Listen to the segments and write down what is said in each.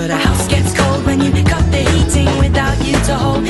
But a house gets cold when you cut the heating without you to hold.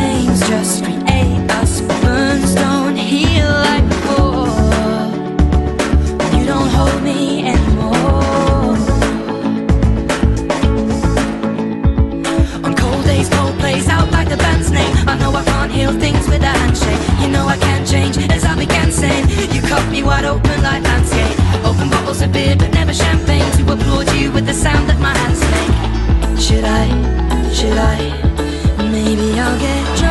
Beer, but never champagne to applaud you with the sound that my hands make. Should I? Should I? Maybe I'll get drunk